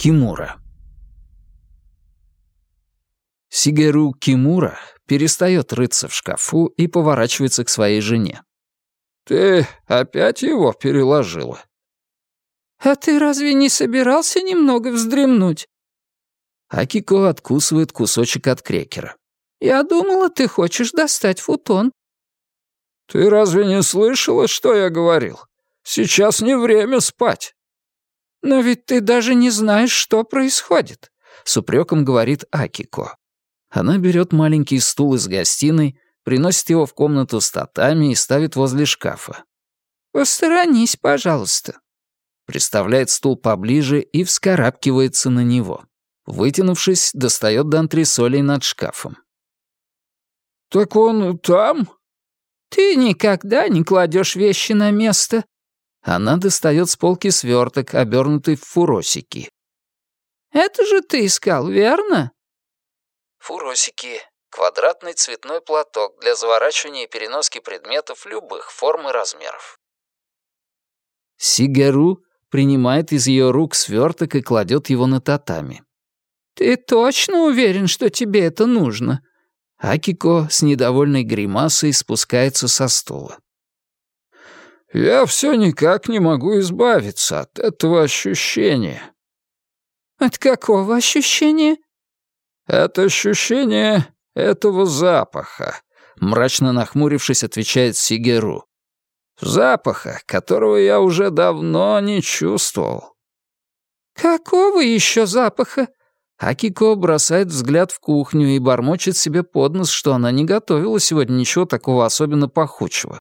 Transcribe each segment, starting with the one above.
Кимура Сигеру Кимура перестает рыться в шкафу и поворачивается к своей жене. «Ты опять его переложила?» «А ты разве не собирался немного вздремнуть?» Акико откусывает кусочек от крекера. «Я думала, ты хочешь достать футон». «Ты разве не слышала, что я говорил? Сейчас не время спать». «Но ведь ты даже не знаешь, что происходит», — с упреком говорит Акико. Она берет маленький стул из гостиной, приносит его в комнату с татами и ставит возле шкафа. «Посторонись, пожалуйста». Приставляет стул поближе и вскарабкивается на него. Вытянувшись, достает до антресолей над шкафом. «Так он там?» «Ты никогда не кладешь вещи на место». Она достает с полки сверток, обернутый в фуросики. «Это же ты искал, верно?» Фуросики — квадратный цветной платок для заворачивания и переноски предметов любых форм и размеров. Сигару принимает из ее рук сверток и кладет его на татами. «Ты точно уверен, что тебе это нужно?» Акико с недовольной гримасой спускается со стула. «Я все никак не могу избавиться от этого ощущения». «От какого ощущения?» «Это ощущение этого запаха», — мрачно нахмурившись, отвечает Сигеру. «Запаха, которого я уже давно не чувствовал». «Какого еще запаха?» Акико бросает взгляд в кухню и бормочет себе под нос, что она не готовила сегодня ничего такого особенно пахучего.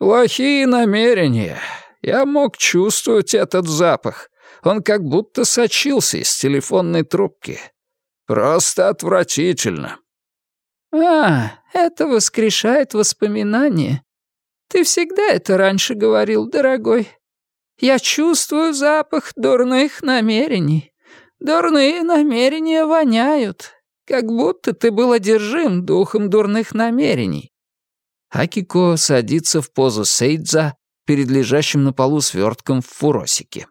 «Плохие намерения. Я мог чувствовать этот запах. Он как будто сочился из телефонной трубки. Просто отвратительно». «А, это воскрешает воспоминания. Ты всегда это раньше говорил, дорогой. Я чувствую запах дурных намерений. Дурные намерения воняют, как будто ты был одержим духом дурных намерений». Акико садится в позу сейдза перед лежащим на полу свертком в фуросике.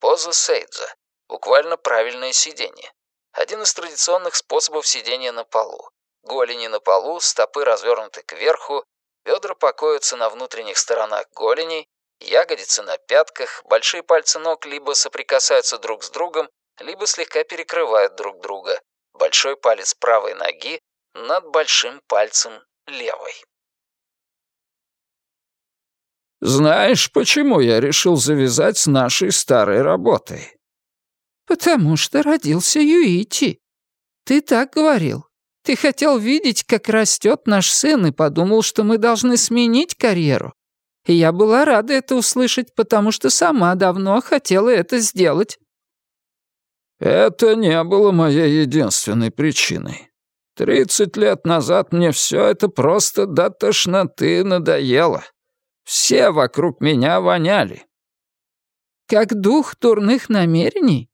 Поза сейдза. Буквально правильное сидение. Один из традиционных способов сидения на полу. Голени на полу, стопы развернуты кверху, бедра покоятся на внутренних сторонах голеней, ягодицы на пятках, большие пальцы ног либо соприкасаются друг с другом, либо слегка перекрывают друг друга. Большой палец правой ноги над большим пальцем левой. «Знаешь, почему я решил завязать с нашей старой работой?» «Потому что родился Юити. Ты так говорил. Ты хотел видеть, как растет наш сын, и подумал, что мы должны сменить карьеру. И я была рада это услышать, потому что сама давно хотела это сделать». «Это не было моей единственной причиной. Тридцать лет назад мне все это просто до тошноты надоело. Все вокруг меня воняли». «Как дух дурных намерений?»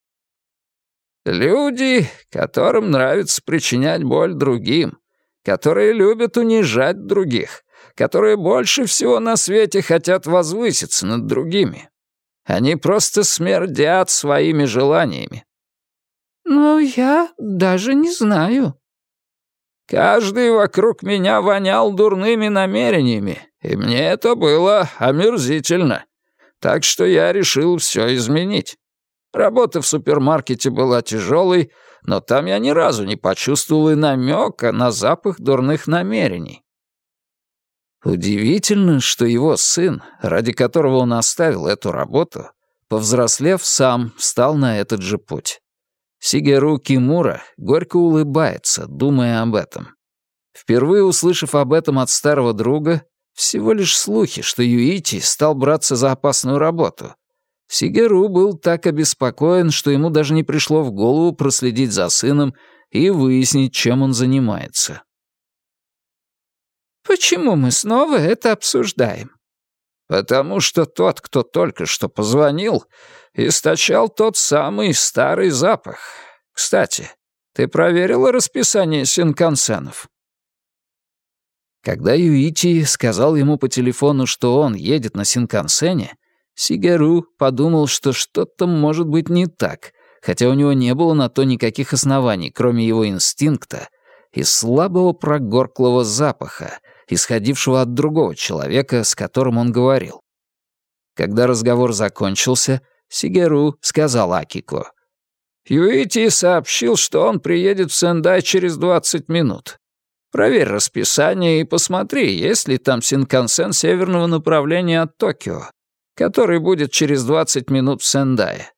Люди, которым нравится причинять боль другим, которые любят унижать других, которые больше всего на свете хотят возвыситься над другими. Они просто смердят своими желаниями. «Ну, я даже не знаю». Каждый вокруг меня вонял дурными намерениями, и мне это было омерзительно. Так что я решил все изменить. Работа в супермаркете была тяжелой, но там я ни разу не почувствовал и намека на запах дурных намерений. Удивительно, что его сын, ради которого он оставил эту работу, повзрослев, сам встал на этот же путь. Сигеру Кимура горько улыбается, думая об этом. Впервые услышав об этом от старого друга, всего лишь слухи, что Юити стал браться за опасную работу — Сигеру был так обеспокоен, что ему даже не пришло в голову проследить за сыном и выяснить, чем он занимается. «Почему мы снова это обсуждаем?» «Потому что тот, кто только что позвонил, источал тот самый старый запах. Кстати, ты проверила расписание синкансенов?» Когда Юити сказал ему по телефону, что он едет на Синкансене, Сигару подумал, что что-то может быть не так, хотя у него не было на то никаких оснований, кроме его инстинкта и слабого прогорклого запаха, исходившего от другого человека, с которым он говорил. Когда разговор закончился, Сигеру сказал Акико. «Юити сообщил, что он приедет в Сендай через 20 минут. Проверь расписание и посмотри, есть ли там синкансен северного направления от Токио, который будет через 20 минут в Сендае».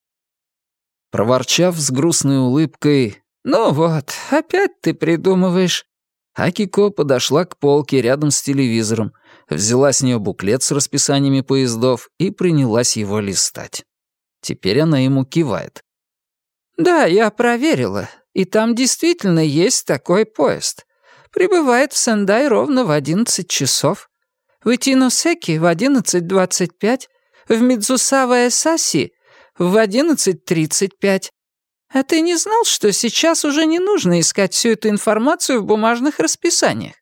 Проворчав с грустной улыбкой «Ну вот, опять ты придумываешь». Акико подошла к полке рядом с телевизором, взяла с нее буклет с расписаниями поездов и принялась его листать. Теперь она ему кивает. «Да, я проверила, и там действительно есть такой поезд. Прибывает в Сендай ровно в 11 часов. В Итиносеки в 11.25, в Мидзусава-Эсаси в 11.35. А ты не знал, что сейчас уже не нужно искать всю эту информацию в бумажных расписаниях?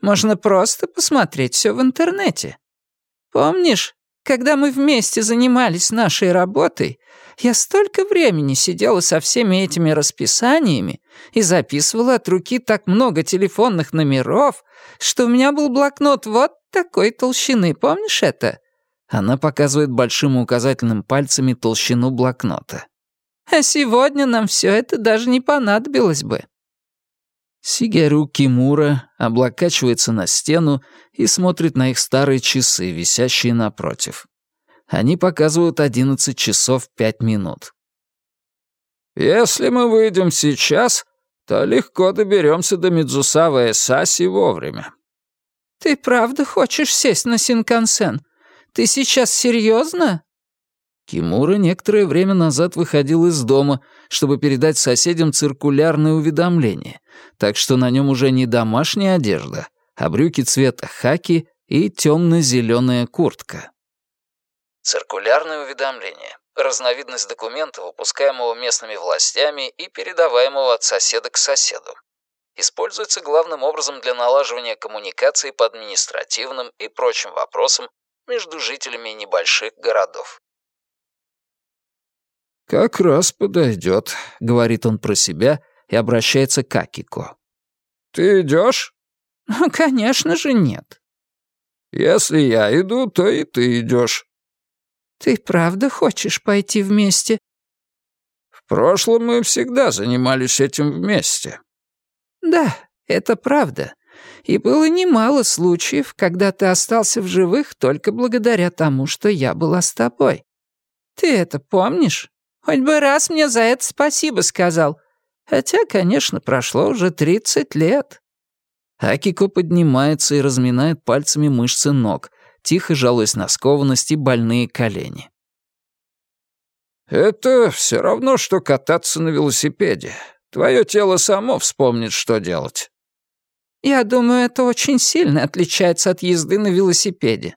Можно просто посмотреть все в интернете. Помнишь, когда мы вместе занимались нашей работой, я столько времени сидела со всеми этими расписаниями и записывала от руки так много телефонных номеров, что у меня был блокнот вот такой толщины, помнишь это? Она показывает большим указательным пальцами толщину блокнота. А сегодня нам все это даже не понадобилось бы». Сигеру Кимура облокачивается на стену и смотрит на их старые часы, висящие напротив. Они показывают 11 часов 5 минут. «Если мы выйдем сейчас, то легко доберемся до Мидзусава Эсаси вовремя». «Ты правда хочешь сесть на Синкансен? Ты сейчас серьезно? Кимура некоторое время назад выходил из дома, чтобы передать соседям циркулярное уведомление, так что на нем уже не домашняя одежда, а брюки цвета хаки и темно-зеленая куртка. Циркулярное уведомление — разновидность документа, выпускаемого местными властями и передаваемого от соседа к соседу. Используется главным образом для налаживания коммуникации по административным и прочим вопросам между жителями небольших городов. «Как раз подойдет», — говорит он про себя и обращается к Акико. «Ты идешь?» «Конечно же нет». «Если я иду, то и ты идешь». «Ты правда хочешь пойти вместе?» «В прошлом мы всегда занимались этим вместе». «Да, это правда. И было немало случаев, когда ты остался в живых только благодаря тому, что я была с тобой. Ты это помнишь? Хоть бы раз мне за это спасибо сказал. Хотя, конечно, прошло уже тридцать лет». Акико поднимается и разминает пальцами мышцы ног, тихо жалуясь на скованность и больные колени. «Это все равно, что кататься на велосипеде. Твое тело само вспомнит, что делать». «Я думаю, это очень сильно отличается от езды на велосипеде.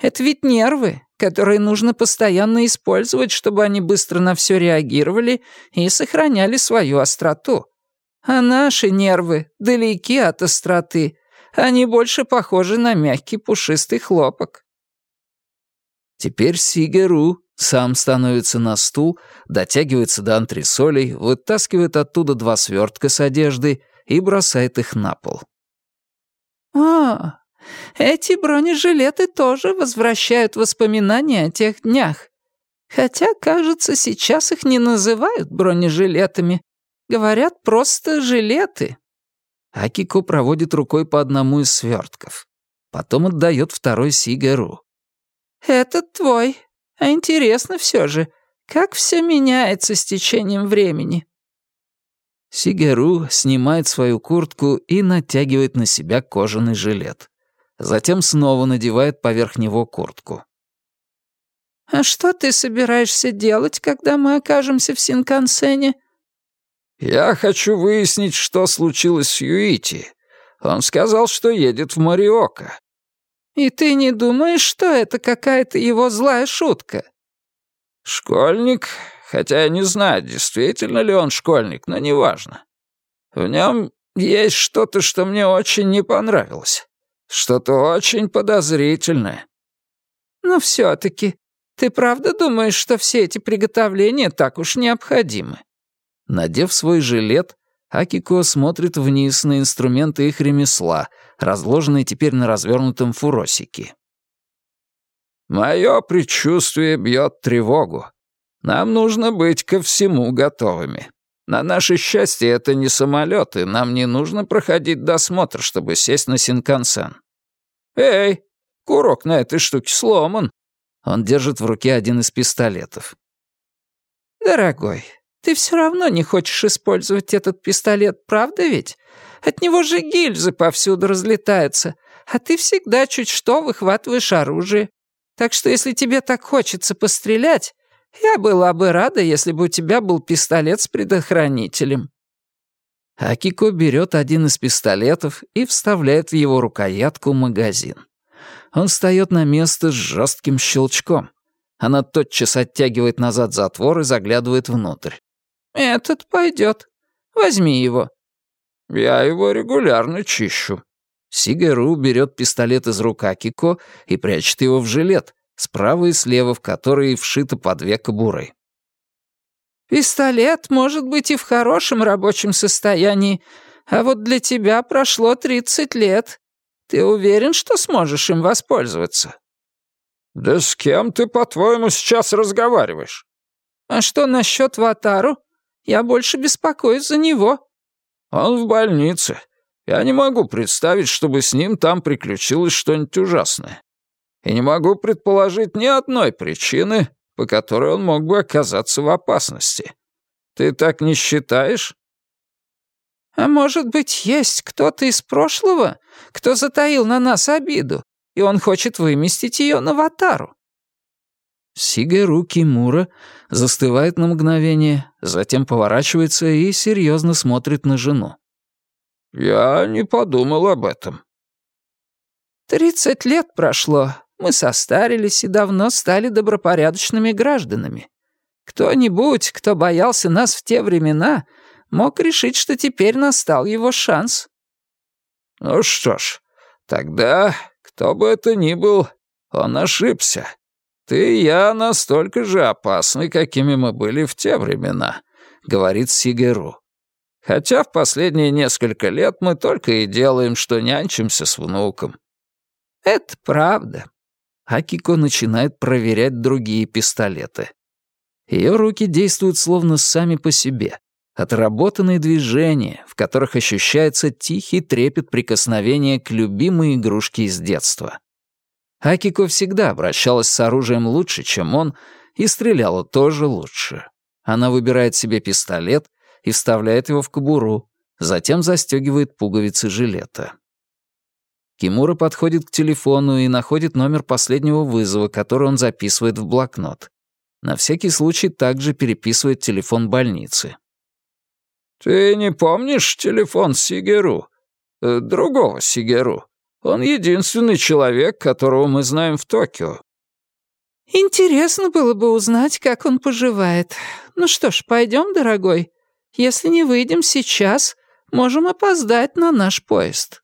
Это ведь нервы, которые нужно постоянно использовать, чтобы они быстро на все реагировали и сохраняли свою остроту. А наши нервы далеки от остроты. Они больше похожи на мягкий пушистый хлопок. Теперь Сигеру сам становится на стул, дотягивается до антресолей, вытаскивает оттуда два свертка с одеждой и бросает их на пол. «А, эти бронежилеты тоже возвращают воспоминания о тех днях. Хотя, кажется, сейчас их не называют бронежилетами. Говорят просто жилеты. Акико проводит рукой по одному из свертков. Потом отдает второй Сигару. «Этот твой. А интересно все же, как все меняется с течением времени». Сигару снимает свою куртку и натягивает на себя кожаный жилет затем снова надевает поверх него куртку. «А что ты собираешься делать, когда мы окажемся в Синкансене?» «Я хочу выяснить, что случилось с Юити. Он сказал, что едет в Мариока». «И ты не думаешь, что это какая-то его злая шутка?» «Школьник, хотя я не знаю, действительно ли он школьник, но неважно. В нем есть что-то, что мне очень не понравилось. Что-то очень подозрительное. Но все-таки Ты правда думаешь, что все эти приготовления так уж необходимы?» Надев свой жилет, Акико смотрит вниз на инструменты их ремесла, разложенные теперь на развернутом фуросике. «Мое предчувствие бьет тревогу. Нам нужно быть ко всему готовыми. На наше счастье, это не самолеты, нам не нужно проходить досмотр, чтобы сесть на Синкансен. Эй, курок на этой штуке сломан». Он держит в руке один из пистолетов. «Дорогой, ты все равно не хочешь использовать этот пистолет, правда ведь? От него же гильзы повсюду разлетаются, а ты всегда чуть что выхватываешь оружие. Так что если тебе так хочется пострелять, я была бы рада, если бы у тебя был пистолет с предохранителем». Акико берет один из пистолетов и вставляет в его рукоятку магазин. Он встает на место с жестким щелчком. Она тотчас оттягивает назад затвор и заглядывает внутрь. «Этот пойдет. Возьми его». «Я его регулярно чищу». Сигару берет пистолет из рук Акико и прячет его в жилет, справа и слева в который вшито по две кобуры. «Пистолет может быть и в хорошем рабочем состоянии, а вот для тебя прошло тридцать лет. Ты уверен, что сможешь им воспользоваться?» «Да с кем ты, по-твоему, сейчас разговариваешь?» «А что насчет Ватару? Я больше беспокоюсь за него». «Он в больнице. Я не могу представить, чтобы с ним там приключилось что-нибудь ужасное. И не могу предположить ни одной причины, по которой он мог бы оказаться в опасности. Ты так не считаешь?» «А может быть, есть кто-то из прошлого, кто затаил на нас обиду, и он хочет выместить ее на Ватару?» Сигару Кимура застывает на мгновение, затем поворачивается и серьезно смотрит на жену. «Я не подумал об этом». «Тридцать лет прошло. Мы состарились и давно стали добропорядочными гражданами. Кто-нибудь, кто боялся нас в те времена, мог решить, что теперь настал его шанс». «Ну что ж, тогда, кто бы это ни был, он ошибся. «Ты и я настолько же опасны, какими мы были в те времена», — говорит Сигеру. «Хотя в последние несколько лет мы только и делаем, что нянчимся с внуком». «Это правда». Акико начинает проверять другие пистолеты. Ее руки действуют словно сами по себе. Отработанные движения, в которых ощущается тихий трепет прикосновения к любимой игрушке из детства. Акико всегда обращалась с оружием лучше, чем он, и стреляла тоже лучше. Она выбирает себе пистолет и вставляет его в кобуру, затем застегивает пуговицы жилета. Кимура подходит к телефону и находит номер последнего вызова, который он записывает в блокнот. На всякий случай также переписывает телефон больницы. «Ты не помнишь телефон Сигеру? Э, другого Сигеру?» Он единственный человек, которого мы знаем в Токио». «Интересно было бы узнать, как он поживает. Ну что ж, пойдем, дорогой. Если не выйдем сейчас, можем опоздать на наш поезд».